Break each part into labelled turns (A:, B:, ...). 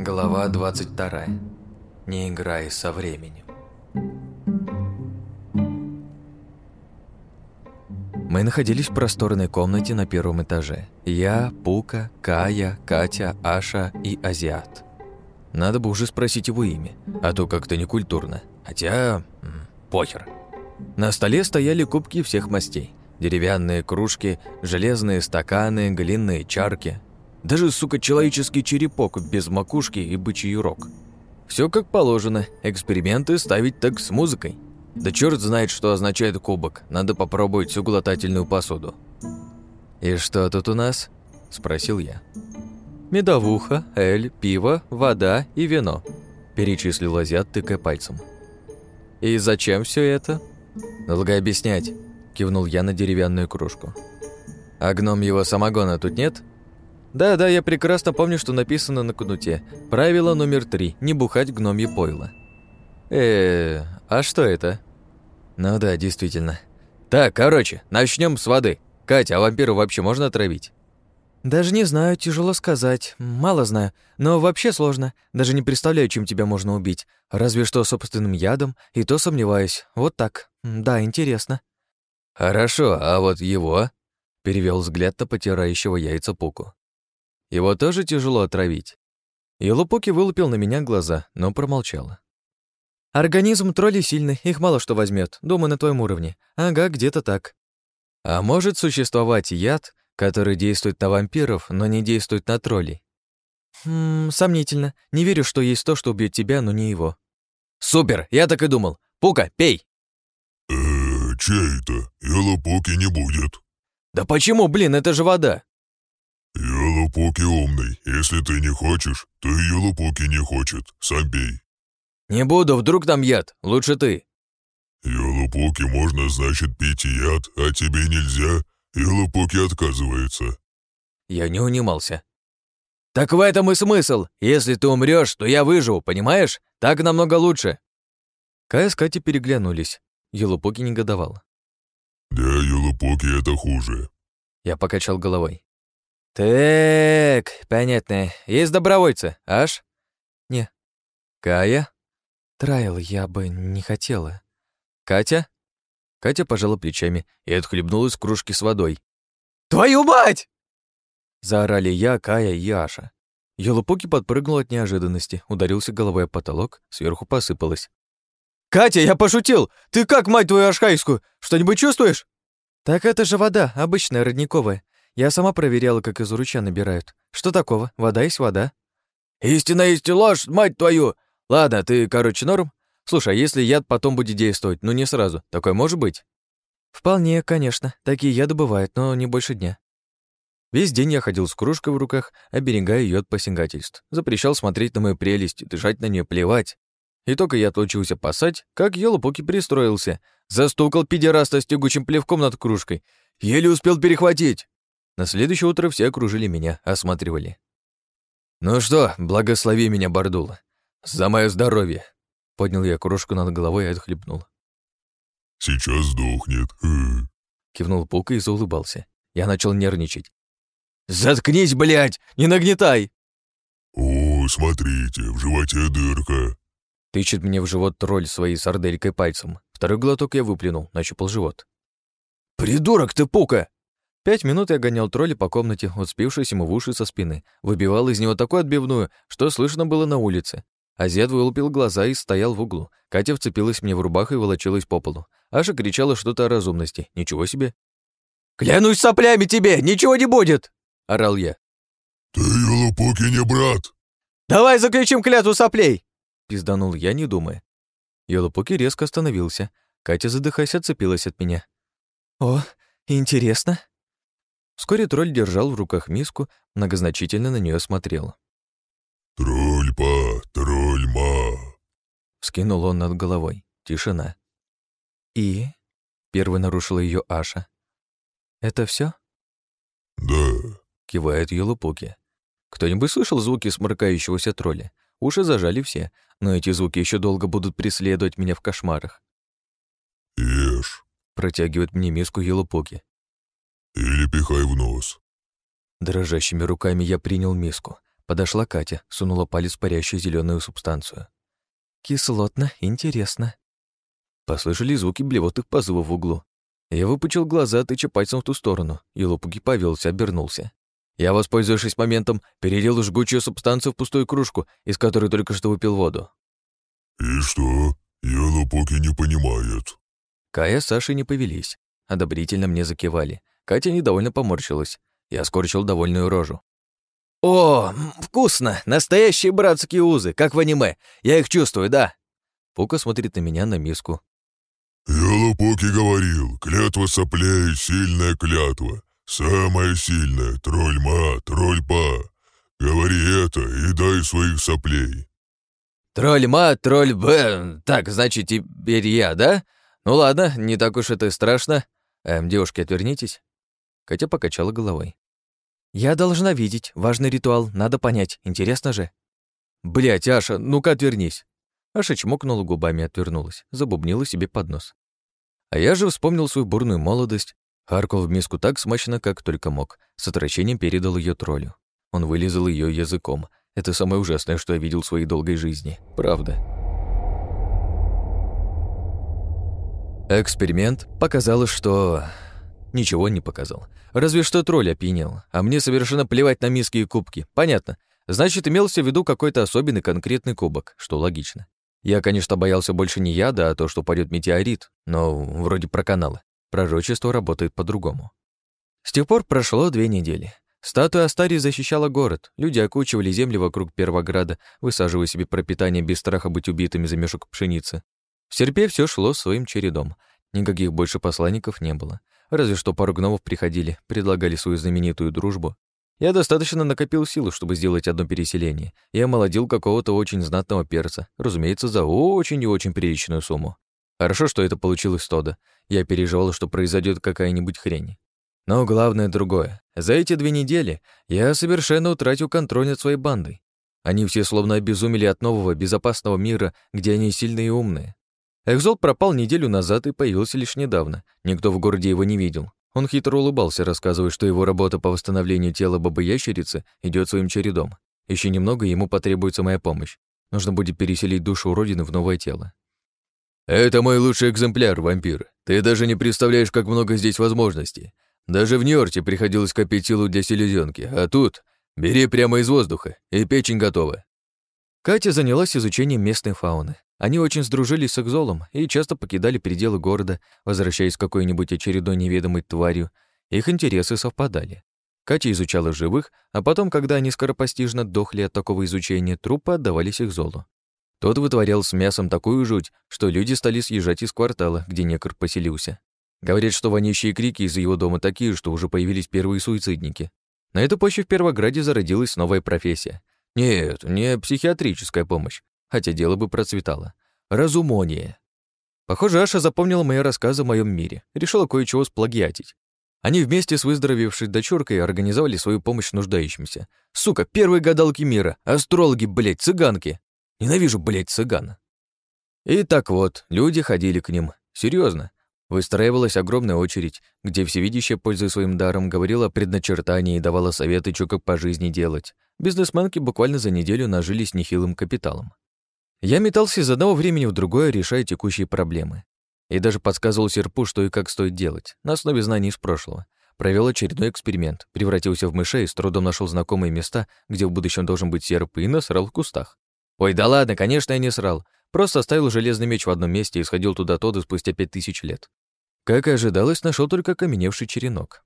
A: Глава 22. Не играй со временем. Мы находились в просторной комнате на первом этаже. Я, Пука, Кая, Катя, Аша и Азиат. Надо бы уже спросить его имя, а то как-то некультурно. Хотя... похер. На столе стояли кубки всех мастей. Деревянные кружки, железные стаканы, глиняные чарки. Даже, сука, человеческий черепок без макушки и бычий рог. Все как положено, эксперименты ставить так с музыкой. Да черт знает, что означает кубок, надо попробовать всю глотательную посуду. «И что тут у нас?» – спросил я. «Медовуха, эль, пиво, вода и вино», – перечислил азиат, тыкая пальцем. «И зачем все это?» «Долго объяснять», – кивнул я на деревянную кружку. «А гном его самогона тут нет?» «Да-да, я прекрасно помню, что написано на кнуте. Правило номер три – не бухать гномье пойло». э а что это?» «Ну да, действительно. Так, короче, начнем с воды. Катя, а вампира вообще можно отравить?» «Даже не знаю, тяжело сказать. Мало знаю. Но вообще сложно. Даже не представляю, чем тебя можно убить. Разве что собственным ядом, и то сомневаюсь. Вот так. Да, интересно». «Хорошо, а вот его?» Перевел взгляд на потирающего яйца Пуку. «Его тоже тяжело отравить?» Елупуки вылупил на меня глаза, но промолчала. «Организм троллей сильный, их мало что возьмет. Думаю, на твоем уровне. Ага, где-то так». «А может существовать яд, который действует на вампиров, но не действует на троллей?» «Хм, сомнительно. Не верю, что есть то, что убьет тебя, но не его». «Супер! Я так и думал. Пука, пей!»
B: Чей это? Елопуки не будет».
A: «Да почему, блин, это же вода!»
B: «Елопуки умный. Если ты не хочешь, то и Елопуки не хочет. Сам пей».
A: «Не буду, вдруг там яд. Лучше ты».
B: «Елопуки можно, значит, пить яд, а тебе нельзя. Елопуки отказывается».
A: Я не унимался. «Так в этом и смысл. Если ты умрешь, то я выживу, понимаешь? Так намного лучше». Кая с Катей переглянулись. Елупоки негодовал.
B: «Да, Елупоки это хуже».
A: Я покачал головой. «Так, понятно. Есть добровольцы, аж?» «Не». «Кая?» «Трайл я бы не хотела». «Катя?» Катя пожала плечами и отхлебнула из кружки с водой. «Твою мать!» Заорали я, Кая и Аша. Елупоки подпрыгнул от неожиданности, ударился головой о потолок, сверху посыпалось. «Катя, я пошутил! Ты как, мать твою ашхайскую? Что-нибудь чувствуешь?» «Так это же вода, обычная, родниковая. Я сама проверяла, как из ручья набирают. Что такого? Вода есть вода». «Истина есть ложь, мать твою! Ладно, ты, короче, норм? Слушай, а если яд потом будет действовать, ну не сразу, такое может быть?» «Вполне, конечно. Такие яды бывают, но не больше дня». Весь день я ходил с кружкой в руках, оберегая ее от посягательств. Запрещал смотреть на мою прелесть, дышать на нее, плевать. И только я отлучился пасать, как Елопуки пристроился. Застукал педераста с тягучим плевком над кружкой. Еле успел перехватить. На следующее утро все окружили меня, осматривали. «Ну что, благослови меня, Бардула. За мое здоровье!» Поднял я кружку над головой и отхлебнул.
B: «Сейчас сдохнет», —
A: кивнул Пука и заулыбался. Я начал нервничать. «Заткнись, блядь! Не нагнетай!»
B: «О, смотрите, в животе дырка!»
A: Тычет мне в живот тролль своей сарделькой пальцем. Второй глоток я выплюнул, нащупал живот. «Придурок ты, Пука!» Пять минут я гонял тролля по комнате, уцепившись ему в уши со спины. Выбивал из него такую отбивную, что слышно было на улице. Азиат вылупил глаза и стоял в углу. Катя вцепилась мне в рубаху и волочилась по полу. Аша кричала что-то о разумности. Ничего себе. «Клянусь соплями тебе! Ничего не будет!» — орал я.
B: «Ты Елопуки не брат!»
A: «Давай заключим клятву соплей!» — пизданул я, не думая. Елопуки резко остановился. Катя, задыхаясь, отцепилась от меня. «О, интересно!» Вскоре тролль держал в руках миску, многозначительно на нее смотрел.
B: «Тролль-па, тролль-ма!»
A: Скинул он над головой. Тишина. «И?» — первый нарушила ее Аша. «Это все?
B: «Да», —
A: кивает Елупуки. Кто-нибудь слышал звуки сморкающегося тролля? Уши зажали все, но эти звуки еще долго будут преследовать меня в кошмарах.
B: «Ешь», —
A: протягивает мне миску Елупуки.
B: «Или пихай в нос».
A: Дрожащими руками я принял миску. Подошла Катя, сунула палец в парящую зеленую субстанцию. «Кислотно, интересно». Послышали звуки блевотых позывов в углу. Я выпучил глаза, тыча пальцем в ту сторону, и Лопуги повелся, обернулся. Я, воспользовавшись моментом, перелил жгучую субстанцию в пустую кружку, из которой только что выпил воду.
B: «И что? Елопуки не понимает».
A: Кая с Сашей не повелись. Одобрительно мне закивали. Катя недовольно поморщилась. Я скорчил довольную рожу. «О, вкусно! Настоящие братские узы, как в аниме. Я их чувствую, да?» Пука смотрит на меня на миску.
B: «Елопуки говорил, клятва соплей — сильная клятва. Самая сильная, тролль-ма, тролль-па. Говори это и дай своих соплей».
A: «Тролль-ма, тролль-б... Так, значит, теперь я, да? Ну ладно, не так уж это и страшно. Эм, девушки, отвернитесь». Катя покачала головой. «Я должна видеть. Важный ритуал. Надо понять. Интересно же». Блять, Аша, ну-ка отвернись». Аша чмокнула губами и отвернулась, забубнила себе под нос. А я же вспомнил свою бурную молодость, харкал в миску так смачно, как только мог, с отвращением передал ее троллю. Он вылизал ее языком, это самое ужасное, что я видел в своей долгой жизни. Правда. Эксперимент показал, что... Ничего не показал. Разве что тролль опьянел. А мне совершенно плевать на миски и кубки. Понятно. Значит, имелся в виду какой-то особенный конкретный кубок, что логично. Я, конечно, боялся больше не яда, а то, что пойдет метеорит, но вроде про каналы. Пророчество работает по-другому. С тех пор прошло две недели. Статуя Астарии защищала город, люди окучивали земли вокруг Первограда, высаживая себе пропитание без страха быть убитыми за мешок пшеницы. В Серпе все шло своим чередом. Никаких больше посланников не было. Разве что пару гномов приходили, предлагали свою знаменитую дружбу. Я достаточно накопил силу, чтобы сделать одно переселение. Я молодил какого-то очень знатного перца, разумеется, за очень и очень приличную сумму. Хорошо, что это получилось Тода. Я переживал, что произойдет какая-нибудь хрень. Но главное другое. За эти две недели я совершенно утратил контроль над своей бандой. Они все словно обезумели от нового безопасного мира, где они сильные и умные. Экзол пропал неделю назад и появился лишь недавно. Никто в городе его не видел. Он хитро улыбался, рассказывая, что его работа по восстановлению тела бабы-ящерицы идет своим чередом. Еще немного, ему потребуется моя помощь. Нужно будет переселить душу уродины в новое тело. «Это мой лучший экземпляр, вампир. Ты даже не представляешь, как много здесь возможностей. Даже в Нью-Йорке приходилось копить силу для селезенки, а тут бери прямо из воздуха, и печень готова. Катя занялась изучением местной фауны. Они очень сдружились с Экзолом и часто покидали пределы города, возвращаясь к какой-нибудь очередной неведомой тварью. Их интересы совпадали. Катя изучала живых, а потом, когда они скоропостижно дохли от такого изучения, трупы отдавались Экзолу. Тот вытворял с мясом такую жуть, что люди стали съезжать из квартала, где некор поселился. Говорят, что воняющие крики из его дома такие, что уже появились первые суицидники. На эту почве в Первограде зародилась новая профессия. Нет, не психиатрическая помощь, хотя дело бы процветало. Разумоние. Похоже, Аша запомнила мои рассказы о моем мире, решила кое-чего сплагиатить. Они вместе с выздоровевшей дочуркой организовали свою помощь нуждающимся. Сука, первые гадалки мира, астрологи, блядь, цыганки. Ненавижу, блядь, цыган. И так вот, люди ходили к ним. Серьезно, Выстраивалась огромная очередь, где всевидящая, пользуясь своим даром, говорила о предначертании и давала советы, что как по жизни делать. Бизнесменки буквально за неделю нажились нехилым капиталом. Я метался из одного времени в другое, решая текущие проблемы. И даже подсказывал серпу, что и как стоит делать, на основе знаний из прошлого. Провел очередной эксперимент, превратился в мышей, с трудом нашел знакомые места, где в будущем должен быть серп, и насрал в кустах. Ой, да ладно, конечно, я не срал. Просто оставил железный меч в одном месте и сходил туда Тодду спустя пять тысяч лет. Как и ожидалось, нашел только каменевший черенок.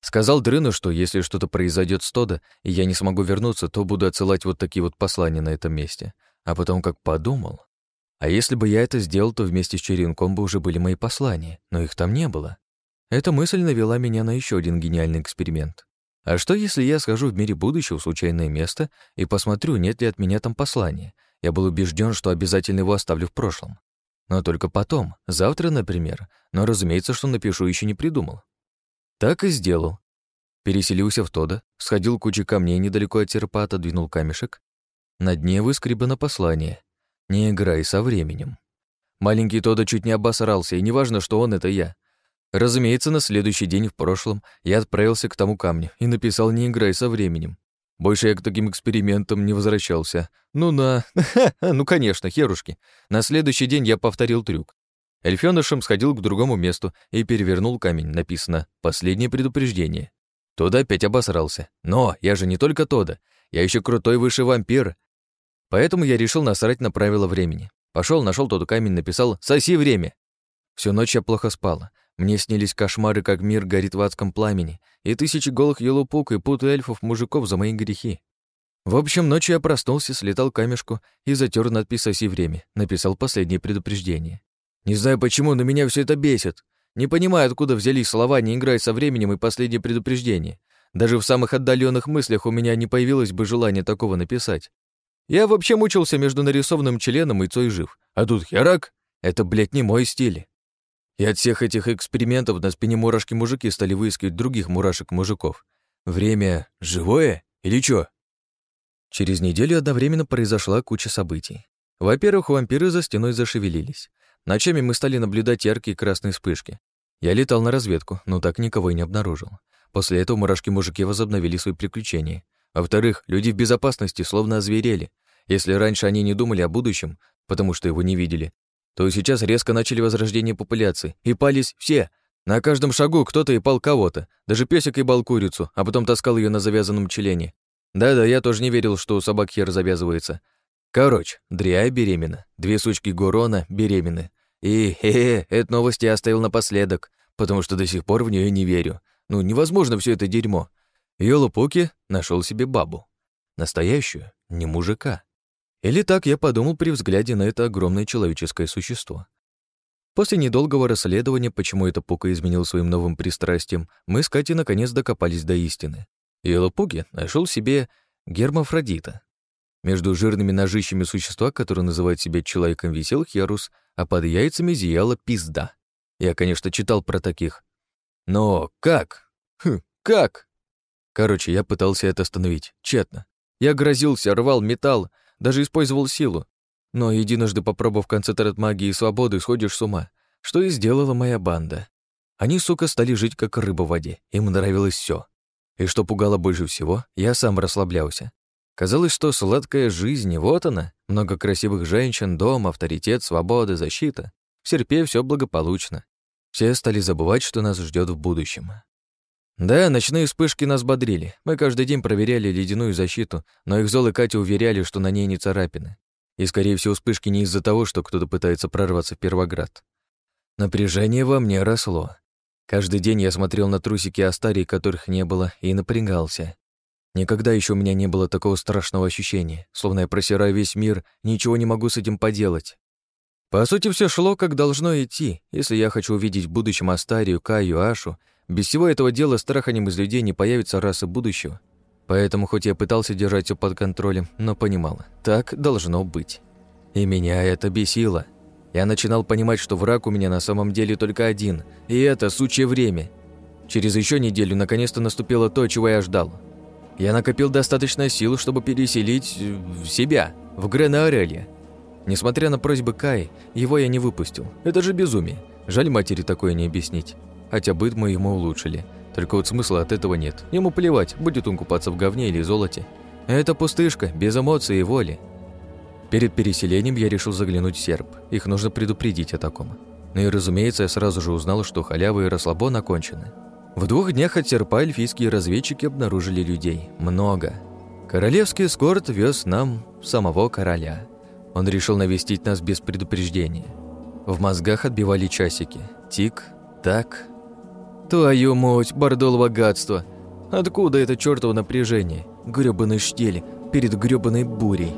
A: Сказал Дрыну, что если что-то произойдет с Тода, и я не смогу вернуться, то буду отсылать вот такие вот послания на этом месте. А потом как подумал. А если бы я это сделал, то вместе с черенком бы уже были мои послания, но их там не было. Эта мысль навела меня на еще один гениальный эксперимент. А что, если я схожу в мире будущего в случайное место и посмотрю, нет ли от меня там послания, я был убежден, что обязательно его оставлю в прошлом. Но только потом, завтра, например. Но, разумеется, что напишу, еще не придумал. Так и сделал. Переселился в Тода, сходил к куче камней недалеко от серпа, отодвинул камешек. На дне выскребано послание. «Не играй со временем». Маленький Тода чуть не обосрался, и неважно, что он — это я. Разумеется, на следующий день в прошлом я отправился к тому камню и написал «Не играй со временем». Больше я к таким экспериментам не возвращался. Ну на... ну, конечно, херушки. На следующий день я повторил трюк. Эльфёнышем сходил к другому месту и перевернул камень. Написано «Последнее предупреждение». Тода опять обосрался. Но я же не только Тода. Я еще крутой выше вампир. Поэтому я решил насрать на правила времени. Пошел, нашел тот камень, написал «Соси время». Всю ночь я плохо спала. Мне снились кошмары, как мир горит в адском пламени, и тысячи голых елупук и пут эльфов-мужиков за мои грехи. В общем, ночью я проснулся, слетал камешку и затер надпись «Оси время», написал последнее предупреждение. Не знаю почему, но меня все это бесит. Не понимаю, откуда взялись слова «не играй со временем» и «последнее предупреждение». Даже в самых отдаленных мыслях у меня не появилось бы желания такого написать. Я вообще мучился между нарисованным членом и Цой жив. А тут херак — это, блядь, не мой стиль. И от всех этих экспериментов на спине мурашки-мужики стали выискивать других мурашек-мужиков. Время живое или чё? Через неделю одновременно произошла куча событий. Во-первых, вампиры за стеной зашевелились. Ночами мы стали наблюдать яркие красные вспышки. Я летал на разведку, но так никого и не обнаружил. После этого мурашки-мужики возобновили свои приключения. Во-вторых, люди в безопасности словно озверели. Если раньше они не думали о будущем, потому что его не видели, то сейчас резко начали возрождение популяции, и пались все. На каждом шагу кто-то и пал кого-то, даже песик ебал курицу, а потом таскал ее на завязанном члене. Да-да, я тоже не верил, что у собак хер завязывается. Короче, Дриа беременна, две сучки Гурона беременны. И, хе-хе, эту новость я оставил напоследок, потому что до сих пор в нее не верю. Ну, невозможно все это дерьмо. Йолопуки нашел себе бабу. Настоящую, не мужика. Или так я подумал при взгляде на это огромное человеческое существо. После недолгого расследования, почему это Пука изменил своим новым пристрастием, мы с Катей наконец докопались до истины. И Лопуги нашел себе гермафродита. Между жирными ножищами существа, которое называет себя человеком висел Херус, а под яйцами зияла пизда. Я, конечно, читал про таких. Но как? Хм, как? Короче, я пытался это остановить, тщетно. Я грозился, рвал металл, даже использовал силу. Но единожды попробовав концентрат магии и свободы, сходишь с ума, что и сделала моя банда. Они, сука, стали жить как рыба в воде, им нравилось все. И что пугало больше всего, я сам расслаблялся. Казалось, что сладкая жизнь, вот она, много красивых женщин, дом, авторитет, свобода, защита. В Серпе все благополучно. Все стали забывать, что нас ждет в будущем. Да, ночные вспышки нас бодрили. Мы каждый день проверяли ледяную защиту, но их Зол и Катя уверяли, что на ней не царапины. И, скорее всего, вспышки не из-за того, что кто-то пытается прорваться в Первоград. Напряжение во мне росло. Каждый день я смотрел на трусики Астарии, которых не было, и напрягался. Никогда еще у меня не было такого страшного ощущения, словно я просираю весь мир, ничего не могу с этим поделать. По сути, все шло, как должно идти. Если я хочу увидеть в будущем Астарию, Каю, Ашу, без всего этого дела страханем из людей не появится расы будущего. Поэтому хоть я пытался держать все под контролем, но понимал, так должно быть. И меня это бесило. Я начинал понимать, что враг у меня на самом деле только один, и это сучье время. Через еще неделю наконец-то наступило то, чего я ждал. Я накопил достаточно сил, чтобы переселить в себя, в Грена-Орелье. Несмотря на просьбы Кай, его я не выпустил. Это же безумие. Жаль матери такое не объяснить хотя быт мы ему улучшили. Только вот смысла от этого нет. Ему плевать, будет он купаться в говне или золоте. Это пустышка, без эмоций и воли. Перед переселением я решил заглянуть в серп. Их нужно предупредить о таком. Ну и, разумеется, я сразу же узнал, что халява и расслабон окончены. В двух днях от серпа эльфийские разведчики обнаружили людей. Много. Королевский эскорт вез нам самого короля. Он решил навестить нас без предупреждения. В мозгах отбивали часики. Тик, так, Твою мать, бордолово гадство! Откуда это чёртово напряжение? Грёбаный штиль перед грёбаной бурей.